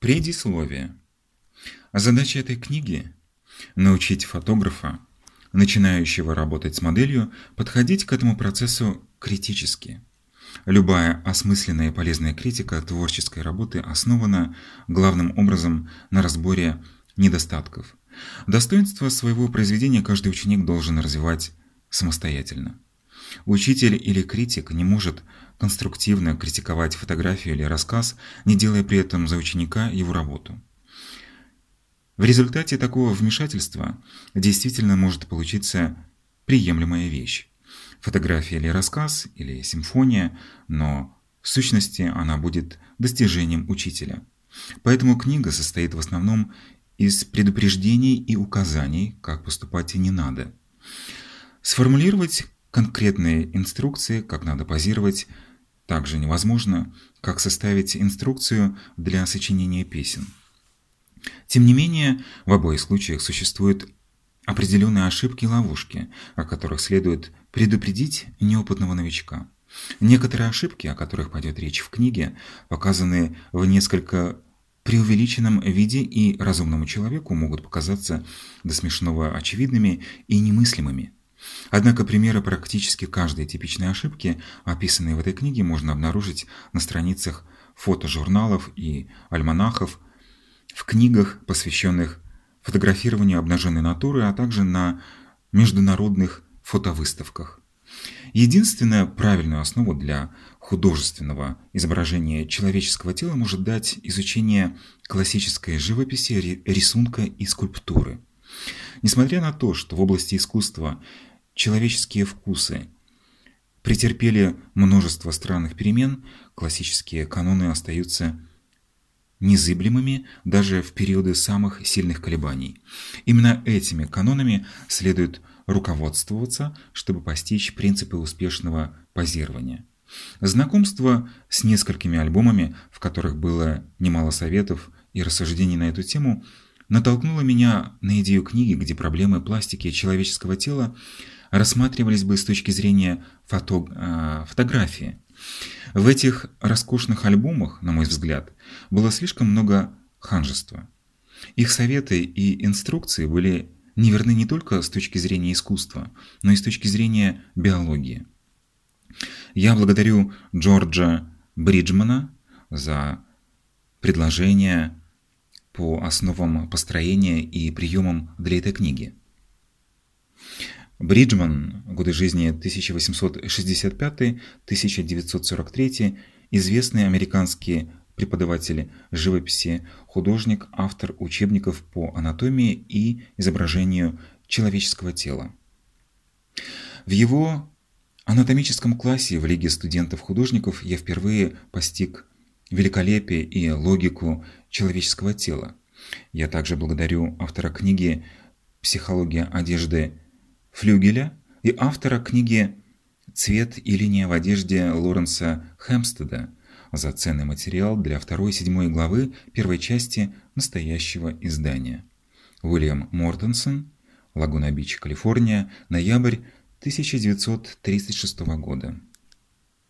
Предисловие. Задача этой книги – научить фотографа, начинающего работать с моделью, подходить к этому процессу критически. Любая осмысленная и полезная критика творческой работы основана главным образом на разборе недостатков. Достоинство своего произведения каждый ученик должен развивать самостоятельно. Учитель или критик не может конструктивно критиковать фотографию или рассказ, не делая при этом за ученика его работу. В результате такого вмешательства действительно может получиться приемлемая вещь. Фотография или рассказ, или симфония, но в сущности она будет достижением учителя. Поэтому книга состоит в основном из предупреждений и указаний, как поступать и не надо. Сформулировать конкретные инструкции, как надо позировать, также невозможно, как составить инструкцию для сочинения песен. Тем не менее, в обоих случаях существуют определенные ошибки и ловушки, о которых следует предупредить неопытного новичка. Некоторые ошибки, о которых пойдет речь в книге, показаны в несколько преувеличенном виде и разумному человеку могут показаться до смешного очевидными и немыслимыми. Однако примеры практически каждой типичной ошибки, описанные в этой книге, можно обнаружить на страницах фотожурналов и альманахов, в книгах, посвященных фотографированию обнаженной натуры, а также на международных фотовыставках. Единственная правильную основу для художественного изображения человеческого тела может дать изучение классической живописи, рисунка и скульптуры. Несмотря на то, что в области искусства человеческие вкусы претерпели множество странных перемен, классические каноны остаются незыблемыми даже в периоды самых сильных колебаний. Именно этими канонами следует руководствоваться, чтобы постичь принципы успешного позирования. Знакомство с несколькими альбомами, в которых было немало советов и рассуждений на эту тему, натолкнуло меня на идею книги, где проблемы пластики человеческого тела рассматривались бы с точки зрения фото э, фотографии. В этих роскошных альбомах, на мой взгляд, было слишком много ханжества. Их советы и инструкции были неверны не только с точки зрения искусства, но и с точки зрения биологии. Я благодарю Джорджа Бриджмана за предложение по основам построения и приемам для этой книги. Бриджман, годы жизни 1865-1943, известный американский преподаватель живописи, художник, автор учебников по анатомии и изображению человеческого тела. В его анатомическом классе в Лиге студентов-художников я впервые постиг великолепие и логику человеческого тела. Я также благодарю автора книги «Психология одежды» Флюгеля и автора книги «Цвет и линия в одежде» Лоренса Хэмстеда за ценный материал для второй седьмой главы первой части настоящего издания. Уильям Мортенсон, Лагуна-Бич, Калифорния, ноябрь 1936 года.